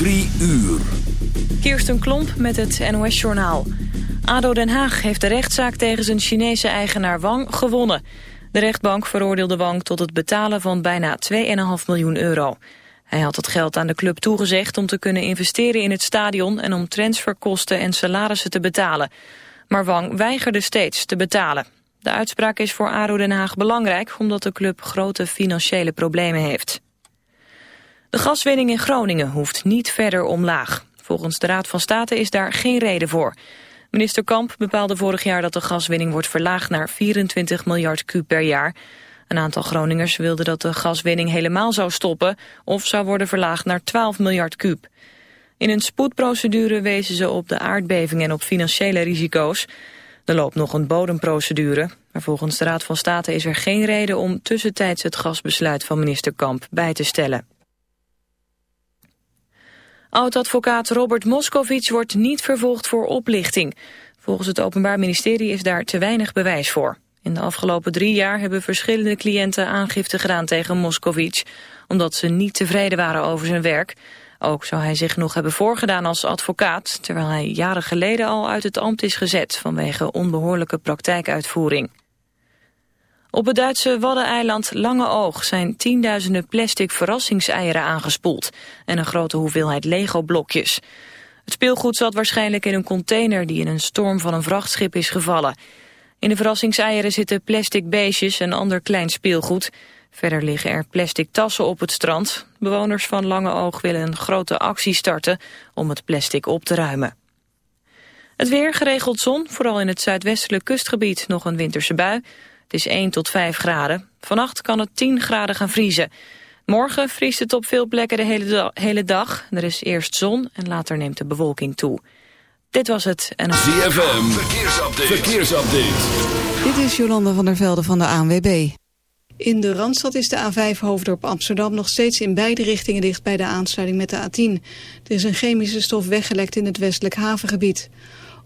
Drie uur. Kirsten Klomp met het NOS-journaal. ADO Den Haag heeft de rechtszaak tegen zijn Chinese eigenaar Wang gewonnen. De rechtbank veroordeelde Wang tot het betalen van bijna 2,5 miljoen euro. Hij had het geld aan de club toegezegd om te kunnen investeren in het stadion... en om transferkosten en salarissen te betalen. Maar Wang weigerde steeds te betalen. De uitspraak is voor ADO Den Haag belangrijk... omdat de club grote financiële problemen heeft. De gaswinning in Groningen hoeft niet verder omlaag. Volgens de Raad van State is daar geen reden voor. Minister Kamp bepaalde vorig jaar dat de gaswinning wordt verlaagd naar 24 miljard kub per jaar. Een aantal Groningers wilde dat de gaswinning helemaal zou stoppen of zou worden verlaagd naar 12 miljard kub. In een spoedprocedure wezen ze op de aardbeving en op financiële risico's. Er loopt nog een bodemprocedure, maar volgens de Raad van State is er geen reden om tussentijds het gasbesluit van minister Kamp bij te stellen. Oud-advocaat Robert Moscovic wordt niet vervolgd voor oplichting. Volgens het Openbaar Ministerie is daar te weinig bewijs voor. In de afgelopen drie jaar hebben verschillende cliënten aangifte gedaan tegen Moscovic... omdat ze niet tevreden waren over zijn werk. Ook zou hij zich nog hebben voorgedaan als advocaat... terwijl hij jaren geleden al uit het ambt is gezet... vanwege onbehoorlijke praktijkuitvoering. Op het Duitse waddeneiland Lange Oog zijn tienduizenden plastic verrassingseieren aangespoeld en een grote hoeveelheid Lego-blokjes. Het speelgoed zat waarschijnlijk in een container die in een storm van een vrachtschip is gevallen. In de verrassingseieren zitten plastic beestjes en ander klein speelgoed. Verder liggen er plastic tassen op het strand. Bewoners van Lange Oog willen een grote actie starten om het plastic op te ruimen. Het weer geregeld zon, vooral in het zuidwestelijk kustgebied nog een winterse bui. Het is 1 tot 5 graden. Vannacht kan het 10 graden gaan vriezen. Morgen vriest het op veel plekken de hele, hele dag. Er is eerst zon en later neemt de bewolking toe. Dit was het. En... ZFM, verkeersupdate. verkeersupdate. Dit is Jolanda van der Velde van de ANWB. In de Randstad is de A5 Hoofddorp Amsterdam nog steeds in beide richtingen dicht bij de aansluiting met de A10. Er is een chemische stof weggelekt in het westelijk havengebied.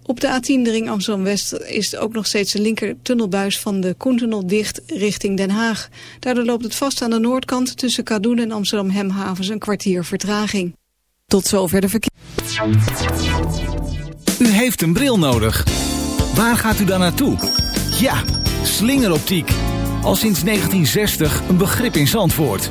Op de A10 de ring Amsterdam-West is ook nog steeds de linker tunnelbuis van de Koentunnel dicht richting Den Haag. Daardoor loopt het vast aan de noordkant tussen Kadoen en Amsterdam-Hemhavens een kwartier vertraging. Tot zover de verkeer. U heeft een bril nodig. Waar gaat u dan naartoe? Ja, slingeroptiek. Al sinds 1960 een begrip in Zandvoort.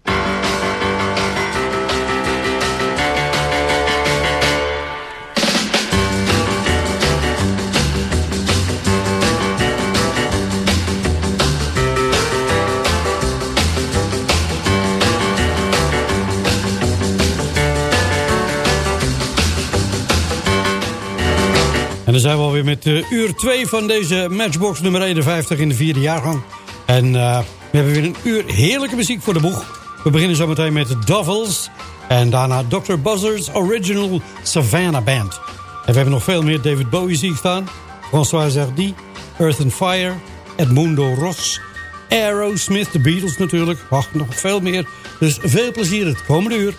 En dan zijn we alweer met uh, uur 2 van deze Matchbox nummer 51 in de vierde jaargang. En uh, we hebben weer een uur heerlijke muziek voor de boeg. We beginnen zometeen met Dovels. En daarna Dr. Buzzard's Original Savannah Band. En we hebben nog veel meer David Bowie zie staan. François Zardy, Earth and Fire, Edmundo Ross... Aerosmith, de Beatles natuurlijk. Wacht, nog veel meer. Dus veel plezier het komende uur.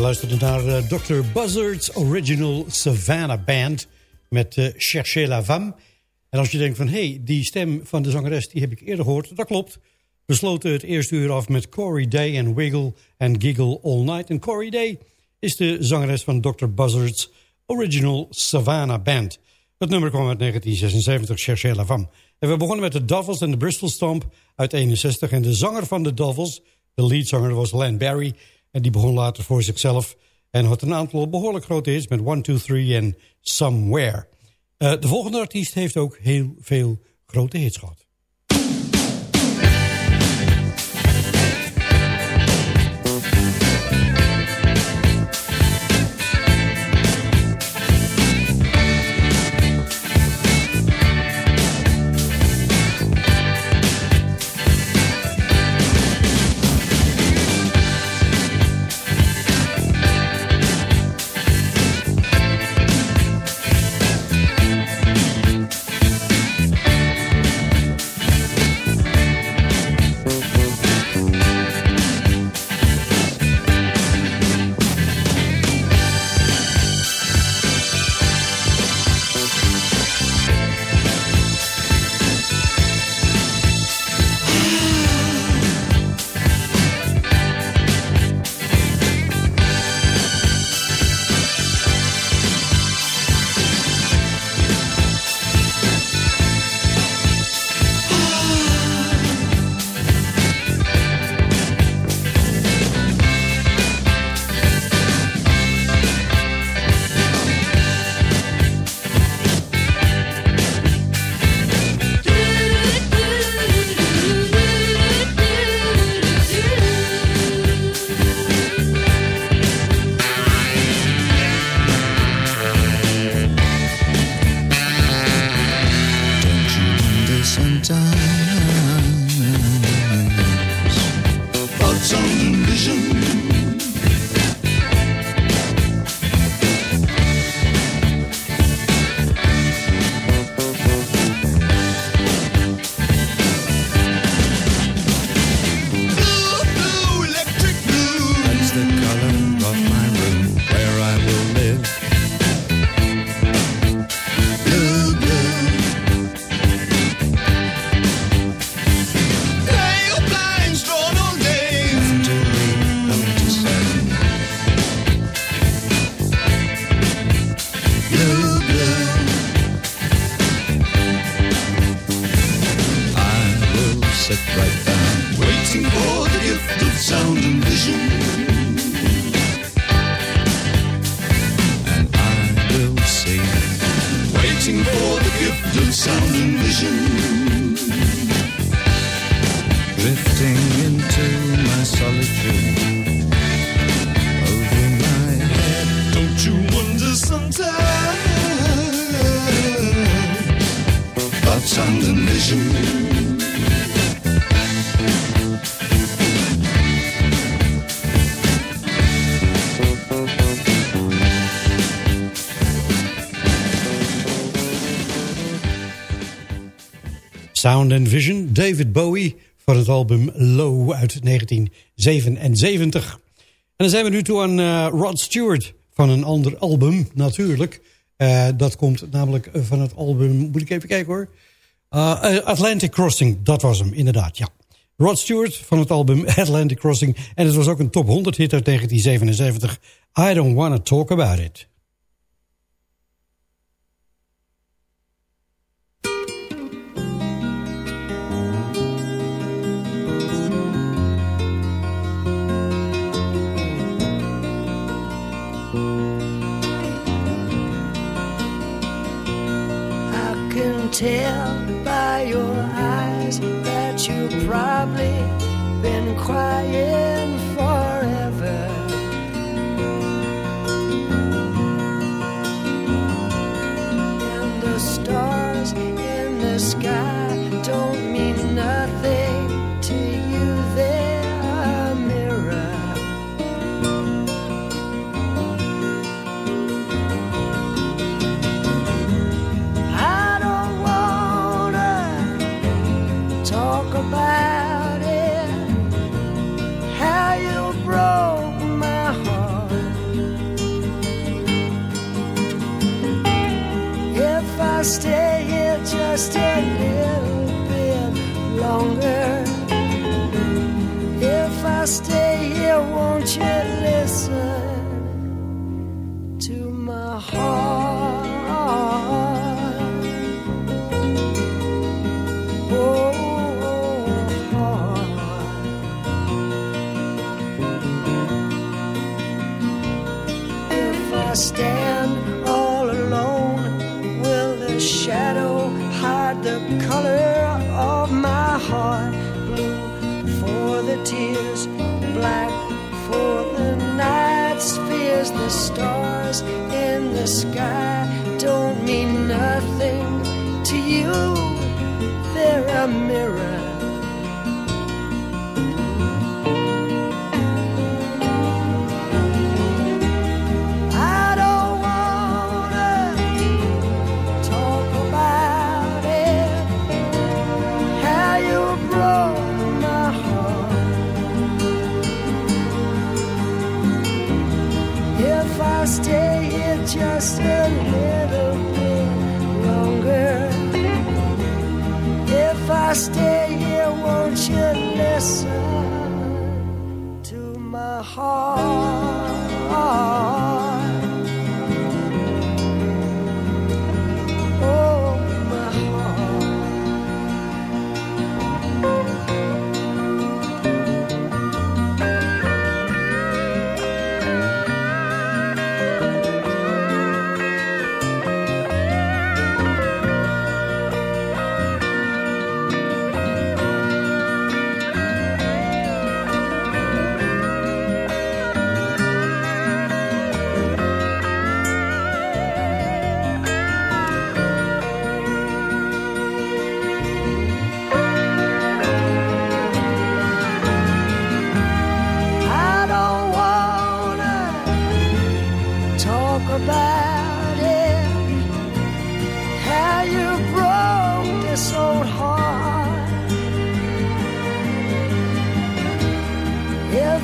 Luisterde naar uh, Dr. Buzzard's Original Savannah Band met uh, Cherchez la Femme. En als je denkt van, hé, hey, die stem van de zangeres die heb ik eerder gehoord, dat klopt. We sloten het eerste uur af met Corey Day en Wiggle and Giggle All Night. En Corey Day is de zangeres van Dr. Buzzard's Original Savannah Band. Het nummer kwam uit 1976, Cherchez la Femme. En we begonnen met de Duffels en de Bristol Stomp uit 61. En de zanger van de Duffels, de leadzanger, was Len Barry... En die begon later voor zichzelf en had een aantal behoorlijk grote hits met 1, 2, 3 en Somewhere. Uh, de volgende artiest heeft ook heel veel grote hits gehad. Sound and Vision, David Bowie van het album Low uit 1977. En dan zijn we nu toe aan uh, Rod Stewart van een ander album natuurlijk. Uh, dat komt namelijk van het album, moet ik even kijken hoor. Uh, Atlantic Crossing, dat was hem inderdaad, ja. Rod Stewart van het album Atlantic Crossing. En het was ook een top 100 hit uit 1977. I don't wanna talk about it. Tell stand all alone, will the shadow hide the color of my heart? Blue for the tears, black for the night's fears. The stars in the sky don't mean nothing to you. They're a mirror.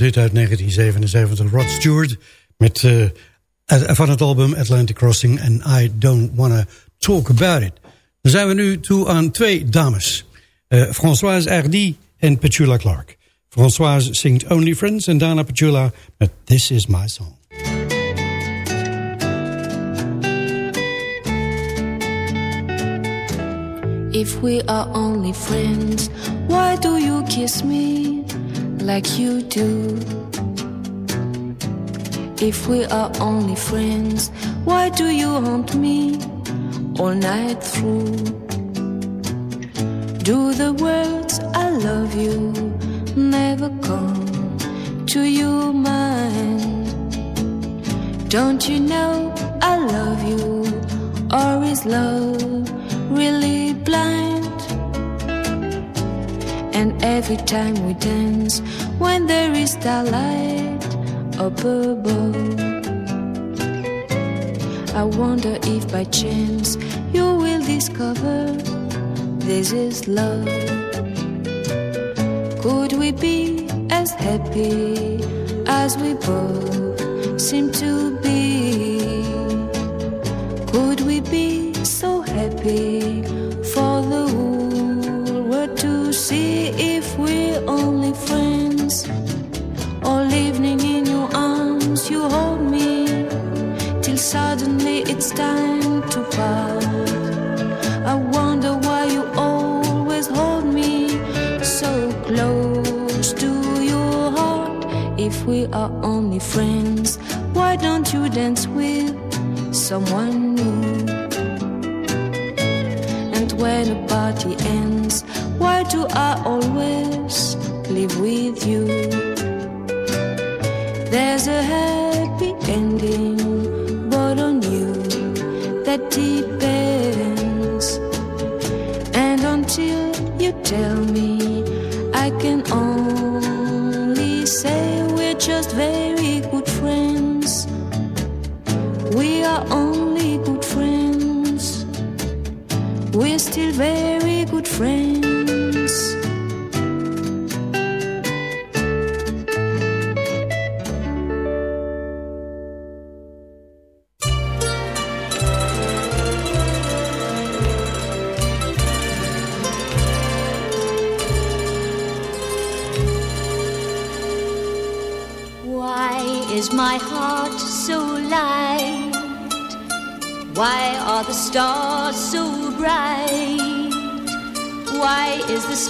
Een top 100 hit uit 1977, Rod Stewart... Met, eh, van het album Atlantic Crossing en I Don't Wanna Talk About It. Dan zijn we nu toe aan twee dames. Eh, Françoise Hardy en Petula Clark. Françoise zingt Only Friends en daarna Petula met This Is My Song. If we are only friends, why do you kiss me like you do? If we are only friends, why do you haunt me all night through? Do the words I love you never come to your mind? Don't you know I love you, or is love really blind? And every time we dance, when there is starlight up above, I wonder if by chance you will discover this is love. Could we be as happy as we both seem to be? Could we be so happy only friends, why don't you dance with someone new? And when a party ends, why do I always live with you? There's a happy ending, but on you that depends. We are only good friends. We're still very good friends.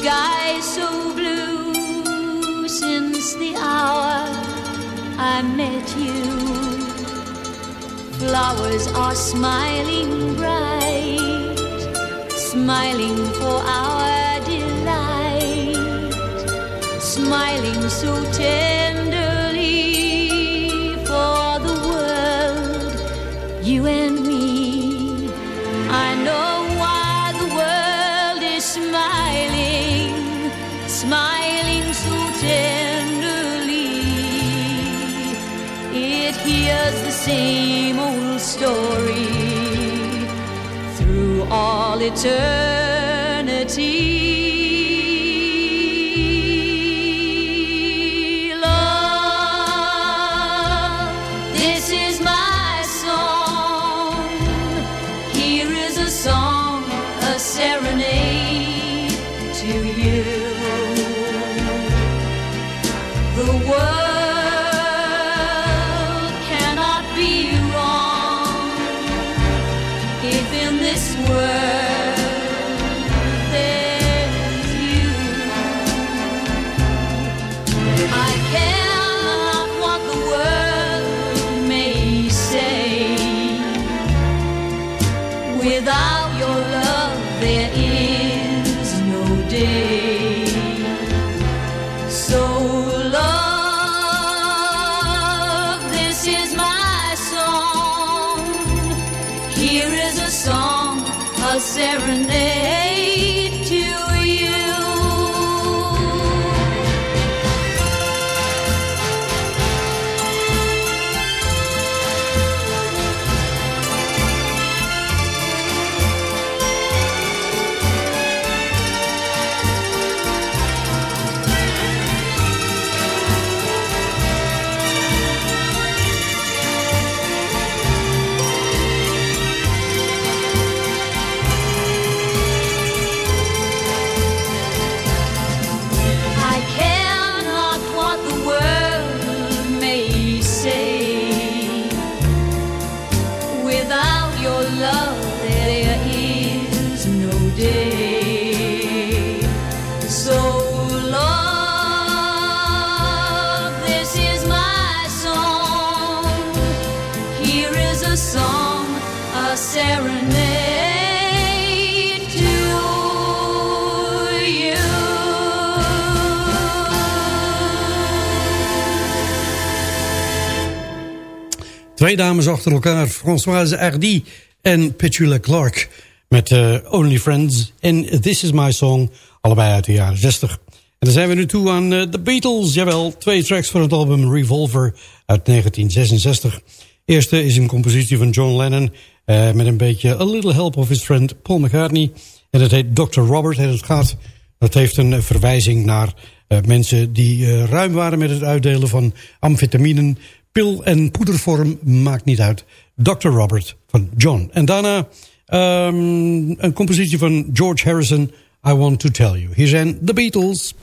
Sky so blue since the hour I met you? Flowers are smiling bright, smiling for our delight, smiling so tenderly same old story through all eternity. Achter elkaar, Françoise Hardy en Petula Clark. Met eh, Only Friends en This Is My Song, allebei uit de jaren 60. En dan zijn we nu toe aan eh, The Beatles. Jawel, twee tracks van het album Revolver uit 1966. Eerste is een compositie van John Lennon... eh, met een beetje A Little Help of His Friend Paul McCartney. En dat heet Dr. Robert en het gaat... Dat heeft een verwijzing naar mensen die ruim waren met het uitdelen van amfetaminen. Pil- en poedervorm maakt niet uit. Dr. Robert van John. En daarna um, een compositie van George Harrison, I Want To Tell You. Hier zijn The Beatles.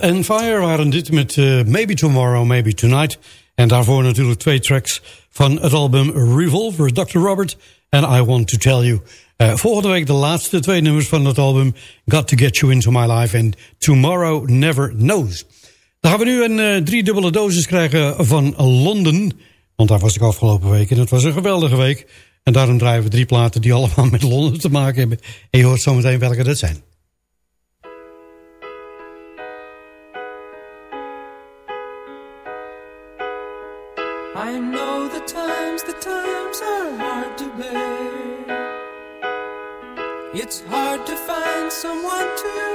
En and Fire waren dit met eh, Maybe Tomorrow, Maybe Tonight. En daarvoor natuurlijk twee tracks van het album Revolver, Dr. Robert and I Want To Tell You. Uh, volgende week de laatste twee nummers van het album Got To Get You Into My Life and Tomorrow Never Knows. Dan gaan we nu een drie driedubbele dosis krijgen van Londen. Want daar was ik afgelopen week en het was een geweldige week. En daarom draaien we drie platen die allemaal met Londen te maken hebben. En je hoort zometeen welke dat zijn. someone to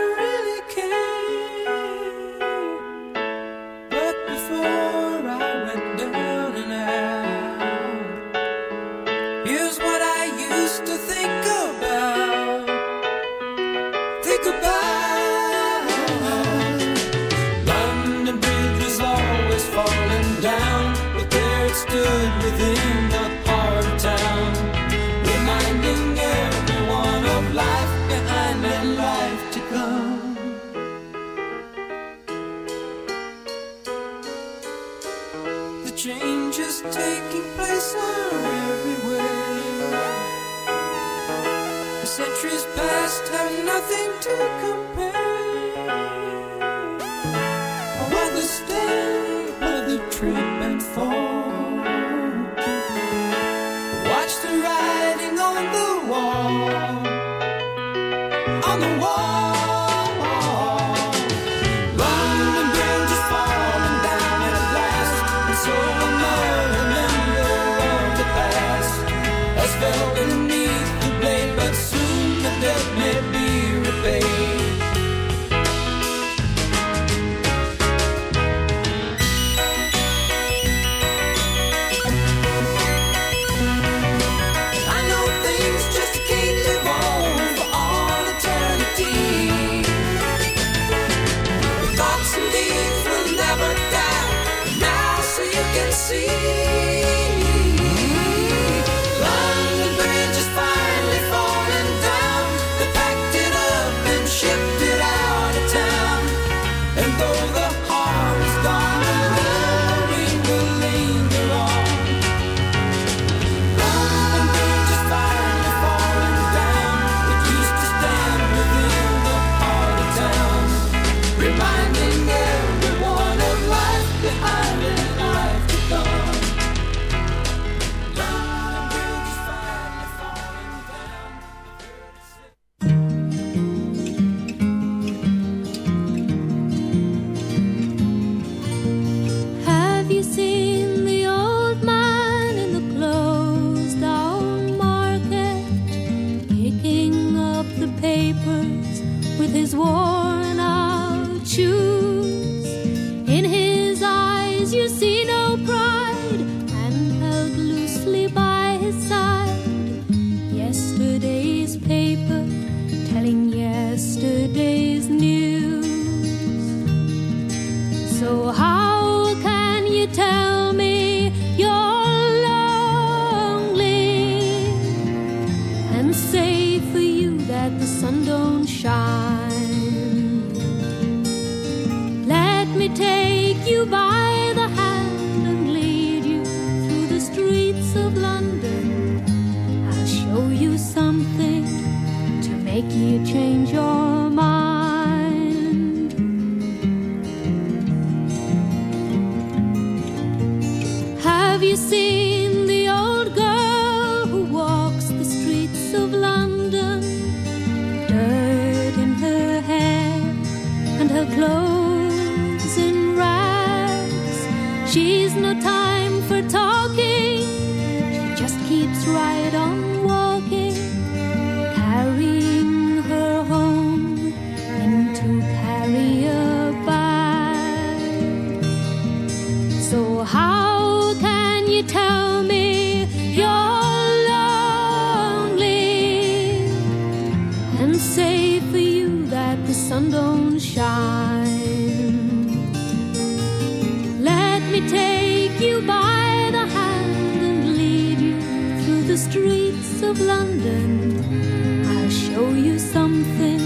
streets of London. I'll show you something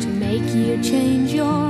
to make you change your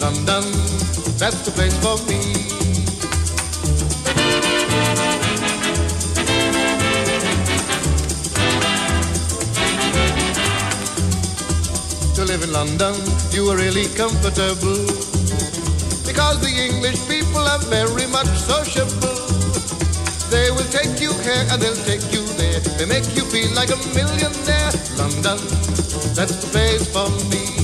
London, that's the place for me. To live in London, you are really comfortable. Because the English people are very much sociable. They will take you here and they'll take you there. They make you feel like a millionaire. London, that's the place for me.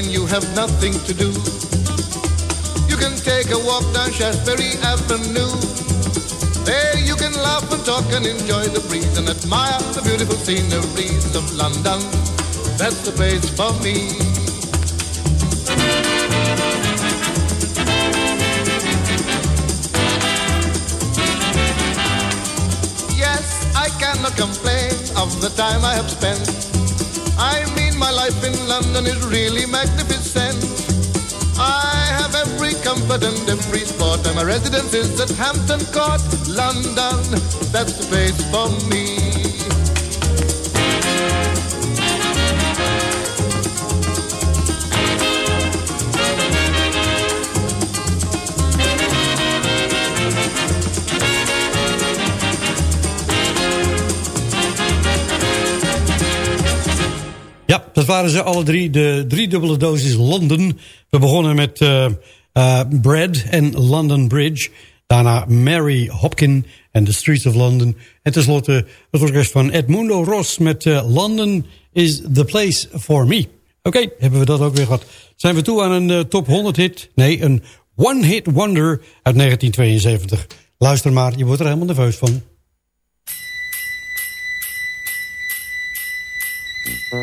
When you have nothing to do, you can take a walk down Shaftesbury Avenue. There you can laugh and talk and enjoy the breeze and admire the beautiful sceneries of London. That's the place for me. Yes, I cannot complain of the time I have spent. I my life in London is really magnificent. I have every comfort and every sport, and my residence is at Hampton Court, London. That's the place for me. Ja, dat waren ze alle drie. De driedubbele dosis London. We begonnen met uh, uh, Bread en London Bridge. Daarna Mary Hopkin en The Streets of London. En tenslotte het orkest van Edmundo Ross met uh, London is the place for me. Oké, hebben we dat ook weer gehad. Zijn we toe aan een top 100 hit? Nee, een one hit wonder uit 1972. Luister maar, je wordt er helemaal nerveus van. Ja,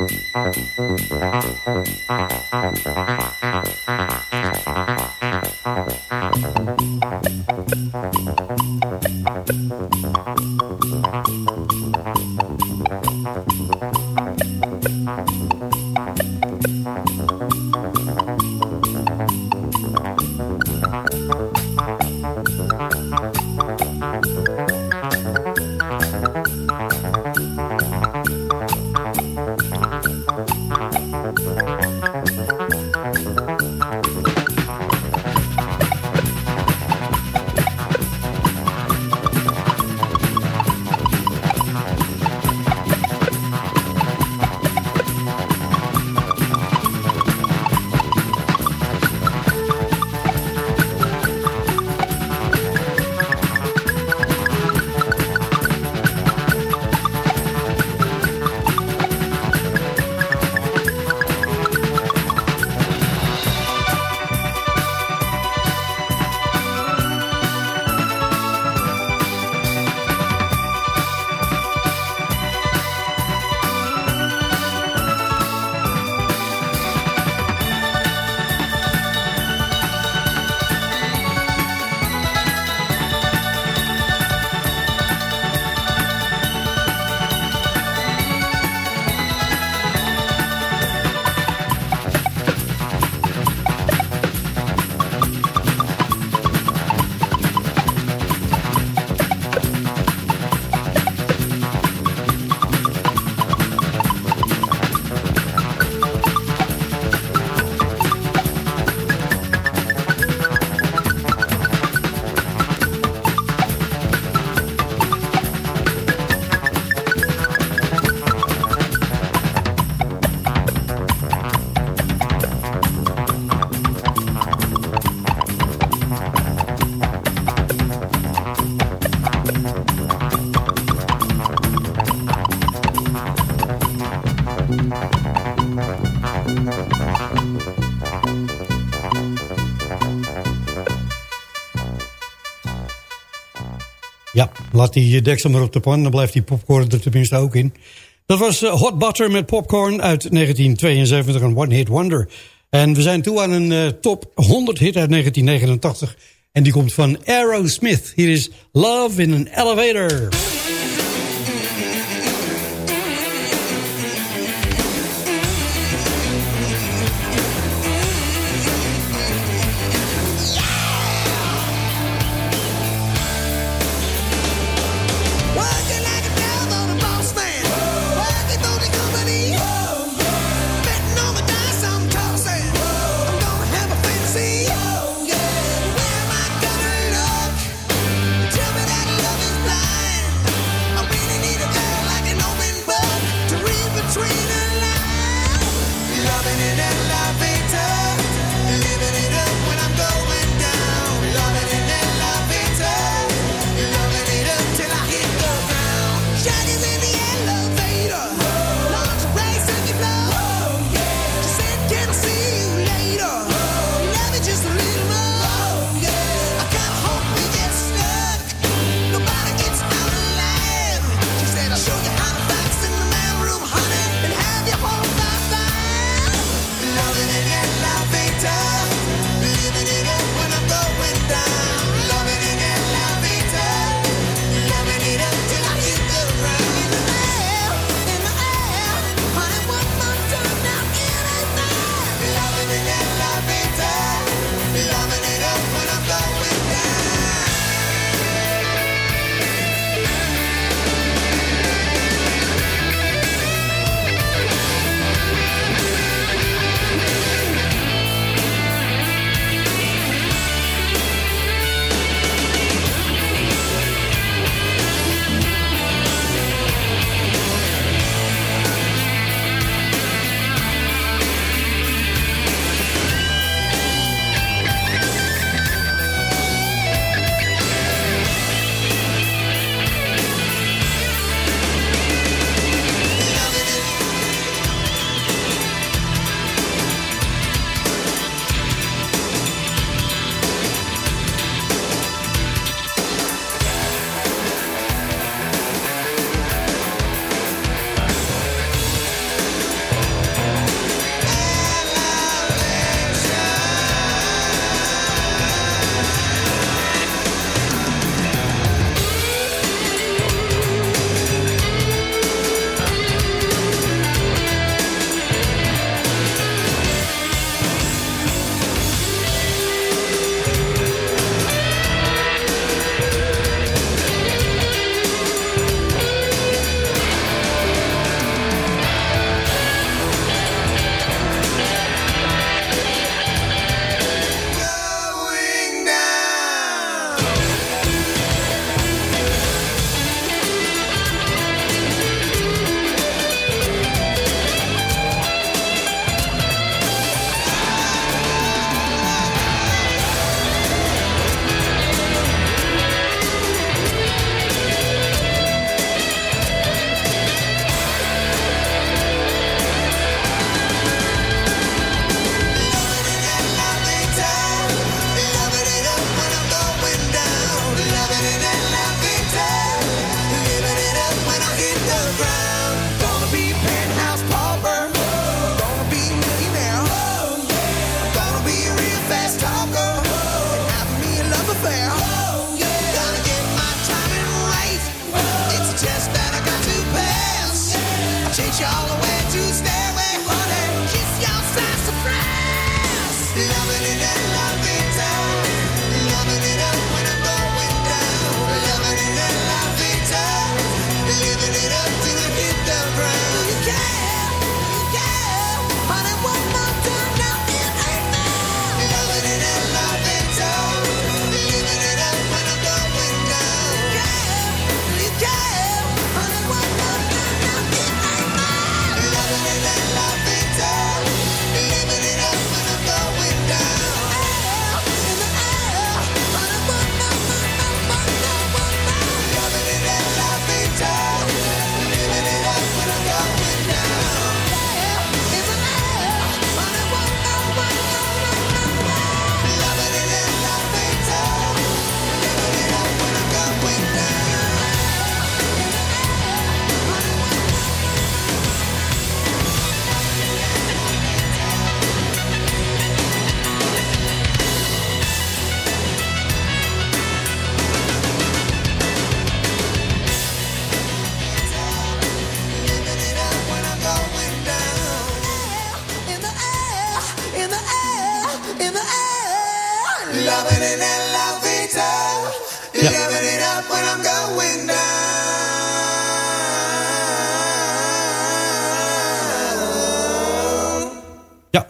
laat die deksel maar op de pan, dan blijft die popcorn er tenminste ook in. Dat was eh, Hot Butter met Popcorn uit 1972, een One Hit Wonder. En we zijn toe aan een uh, top 100 hit uit 1989. En die komt van Aerosmith. Hier is Love in an Elevator.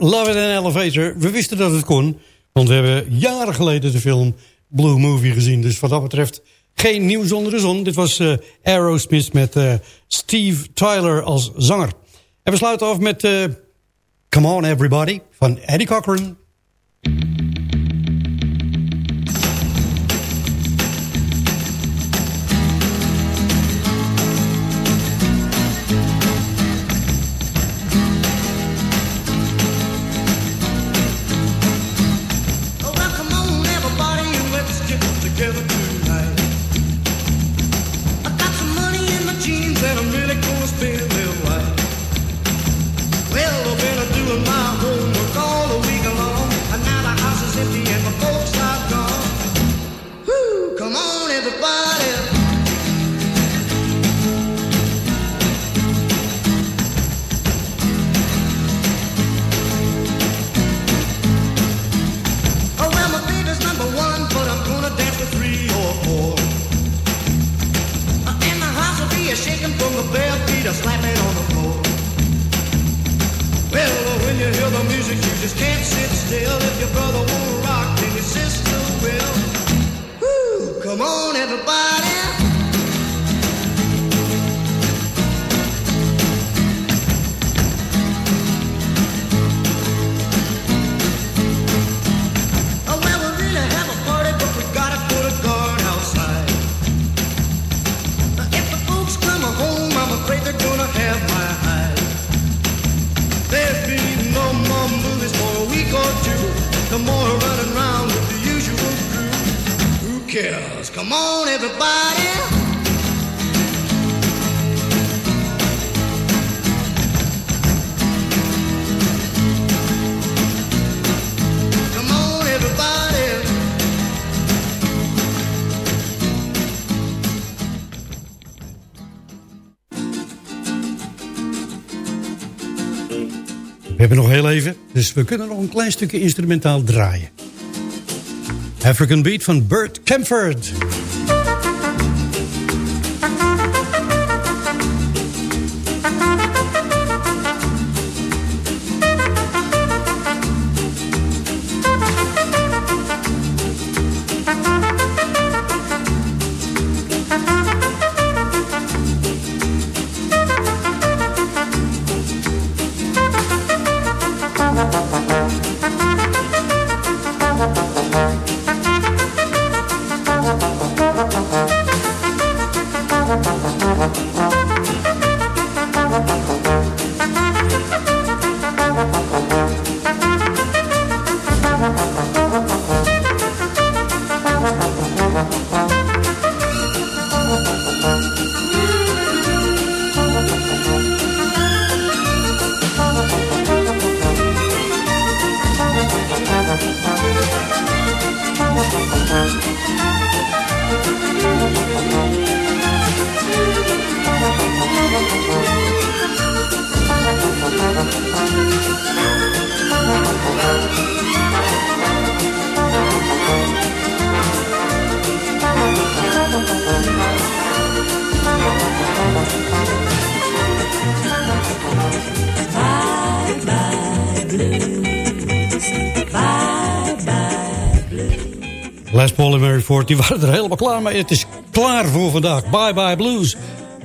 Love in Elevator. We wisten dat het kon. Want we hebben jaren geleden de film Blue Movie gezien. Dus wat dat betreft geen nieuws onder de zon. Dit was uh, Aerosmith met uh, Steve Tyler als zanger. En we sluiten af met uh, Come On Everybody van Eddie Cochran. Hebben nog heel even, dus we kunnen nog een klein stukje instrumentaal draaien. African Beat van Bert Camford. Ford, die waren er helemaal klaar mee. Het is klaar voor vandaag. Bye Bye Blues.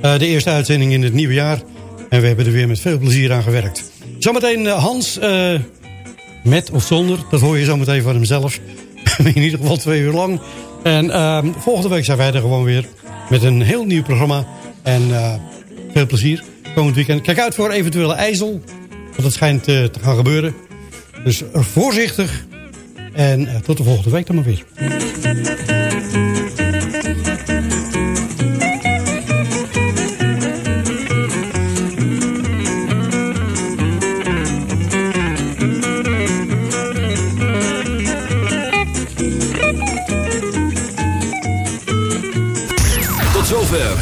Eh, de eerste uitzending in het nieuwe jaar. En we hebben er weer met veel plezier aan gewerkt. Zometeen eh, Hans, eh, met of zonder, dat hoor je zometeen van hemzelf. in ieder geval twee uur lang. En ehm, volgende week zijn wij er gewoon weer met een heel nieuw programma. En veel plezier komend weekend. Kijk uit voor eventuele ijzel, want dat schijnt te gaan gebeuren. Dus voorzichtig. En tot de volgende week dan maar weer.